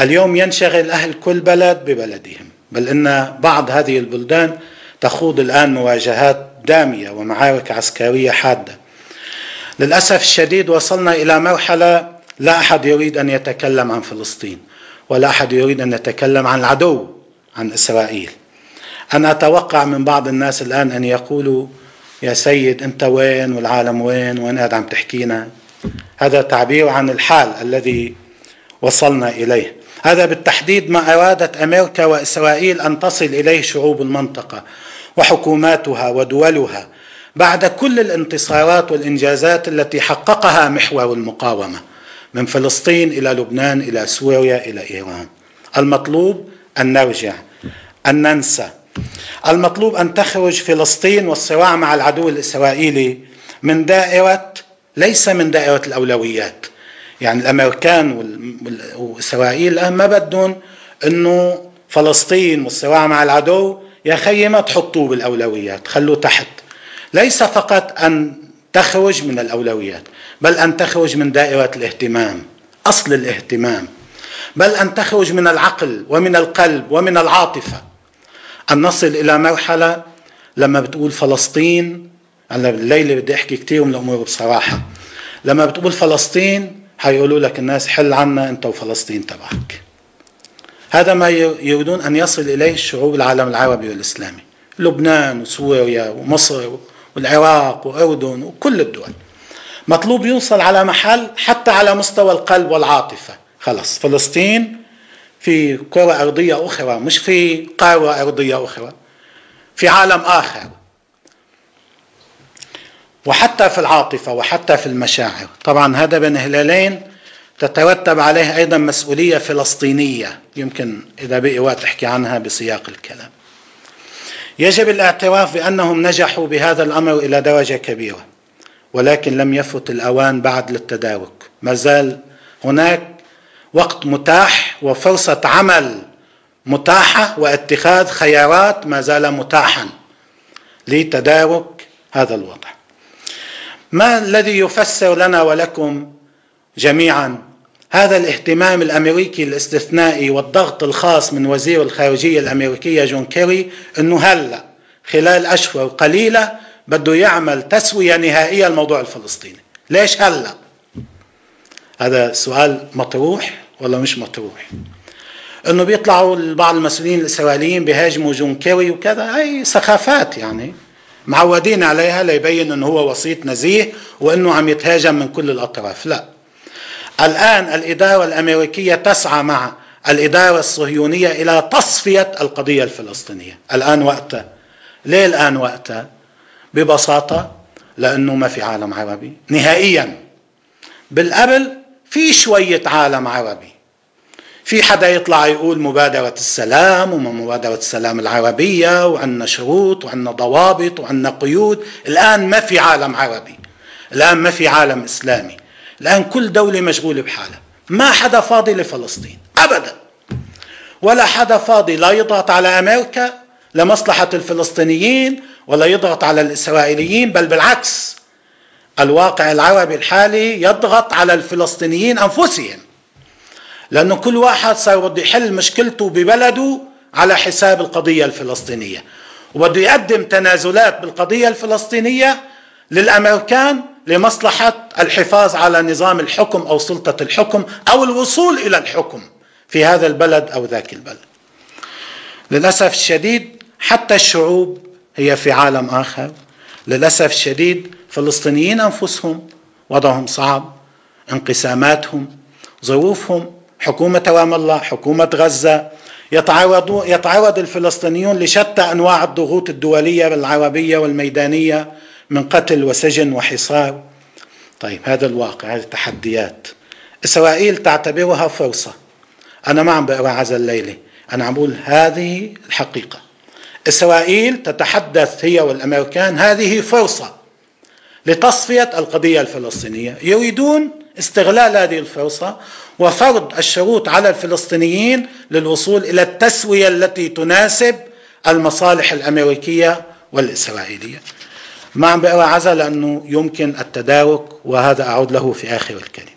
اليوم ينشغل أهل كل بلد ببلدهم بل إن بعض هذه البلدان تخوض الآن مواجهات دامية ومعارك عسكرية حادة. للأسف الشديد وصلنا إلى مرحلة لا أحد يريد أن يتكلم عن فلسطين ولا أحد يريد أن يتكلم عن العدو عن إسرائيل. أنا أتوقع من بعض الناس الآن أن يقولوا يا سيد أنت وين؟ والعالم وين؟ وين قاعد عم تحكينا؟ هذا تعبير عن الحال الذي وصلنا إليه. هذا بالتحديد ما أرادت أمريكا وإسرائيل أن تصل إليه شعوب المنطقة وحكوماتها ودولها بعد كل الانتصارات والإنجازات التي حققها محور المقاومة من فلسطين إلى لبنان إلى سوريا إلى إيران. المطلوب أن نرجع أن ننسى. المطلوب أن تخرج فلسطين والصراع مع العدو الإسرائيلي من دائرة ليس من دائرة الأولويات. يعني الأمريكان وإسرائيل الآن ما بدهم أنه فلسطين والصراع مع العدو يا خيي ما تحطوه بالأولويات خلوه تحت. ليس فقط أن تخرج من الأولويات بل أن تخرج من دائرة الاهتمام أصل الاهتمام. بل أن تخرج من العقل ومن القلب ومن العاطفة. أن نصل إلى مرحلة لما بتقول فلسطين أنا الليلة بدي أحكي كثير من الأمور بصراحة. لما بتقول فلسطين حيقولوا لك الناس حل عنا أنت وفلسطين تبعك. هذا ما يريدون أن يصل إليه الشعوب العالم العربي والإسلامي. لبنان وسوريا ومصر والعراق وأردن وكل الدول. مطلوب يوصل على محل حتى على مستوى القلب والعاطفة. خلص فلسطين في كرة أرضية أخرى مش في قارة أرضية أخرى في عالم آخر. وحتى في العاطفة وحتى في المشاعر. طبعا هذا بين هلالين تترتب عليه أيضا مسؤولية فلسطينية يمكن إذا بقي وقت أحكي عنها بسياق الكلام. يجب الاعتراف بأنهم نجحوا بهذا الأمر إلى درجة كبيرة ولكن لم يفت الأوان بعد للتدارك. ما زال هناك وقت متاح وفرصة عمل متاحة واتخاذ خيارات ما زال متاحا لتدارك هذا الوضع. ما الذي يفسر لنا ولكم جميعا؟ هذا الاهتمام الأمريكي الاستثنائي والضغط الخاص من وزير الخارجية الأمريكية جون كيري إنه هلأ خلال أشهر قليلة بده يعمل تسوية نهائية الموضوع الفلسطيني. ليش هلأ؟ هذا سؤال مطروح ولا مش مطروح؟ إنه بيطلعوا بعض المسؤولين الإسرائيليين بيهاجموا جون كيري وكذا هي سخافات يعني. معودين عليها ليبين إنه هو وسيط نزيه وإنه عم يتهاجم من كل الأطراف. لا. الآن الإدارة الأمريكية تسعى مع الإدارة الصهيونية إلى تصفية القضية الفلسطينية. الآن وقتها. ليه الآن وقتها؟ ببساطة لأنه ما في عالم عربي. نهائيا. بالقبل في شوية عالم عربي. في حدا يطلع يقول مبادرة السلام وما مبادرة السلام العربية وعندنا شروط وعندنا ضوابط وعندنا قيود. الآن ما في عالم عربي. الآن ما في عالم إسلامي. الآن كل دولة مشغولة بحالها. ما حدا فاضي لفلسطين. أبدا. ولا حدا فاضي لا يضغط على أمريكا لمصلحة الفلسطينيين ولا يضغط على الإسرائيليين بل بالعكس. الواقع العربي الحالي يضغط على الفلسطينيين أنفسهم. لأنه كل واحد صار بده يحل مشكلته ببلده على حساب القضية الفلسطينية. وبده يقدم تنازلات بالقضية الفلسطينية للأمريكان لمصلحة الحفاظ على نظام الحكم أو سلطة الحكم أو الوصول إلى الحكم في هذا البلد أو ذاك البلد. للأسف الشديد حتى الشعوب هي في عالم آخر. للأسف الشديد فلسطينيين أنفسهم وضعهم صعب انقساماتهم ظروفهم حكومة رام الله حكومة غزة. يتعرض يتعرض الفلسطينيون لشتى أنواع الضغوط الدولية العربية والميدانية من قتل وسجن وحصار. طيب هذا الواقع هذه التحديات. إسرائيل تعتبرها فرصة. أنا ما عم بقرأ عز الليلة أنا عم بقول هذه الحقيقة. إسرائيل تتحدث هي والأمريكان هذه فرصة لتصفية القضية الفلسطينية. يريدون استغلال هذه الفرصة وفرض الشروط على الفلسطينيين للوصول إلى التسوية التي تناسب المصالح الأمريكية والإسرائيلية. ما عم بقرا عزا لأنه يمكن التدارك وهذا أعود له في آخر الكلمة